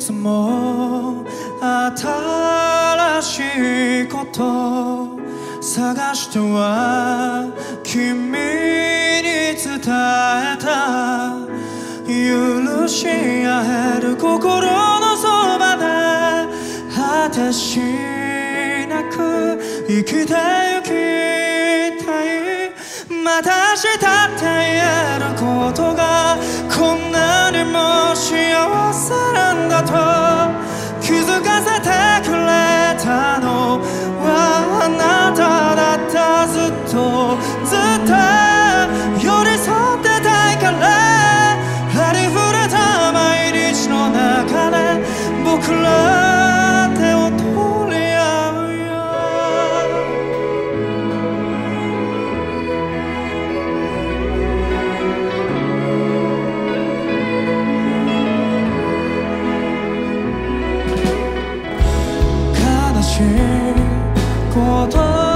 つも新しいこと探しては君に伝えた許し合える心のそばで果てしなく生きてゆきたいまた明日って言えることがこんなにも幸せなんだ。过多。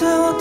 told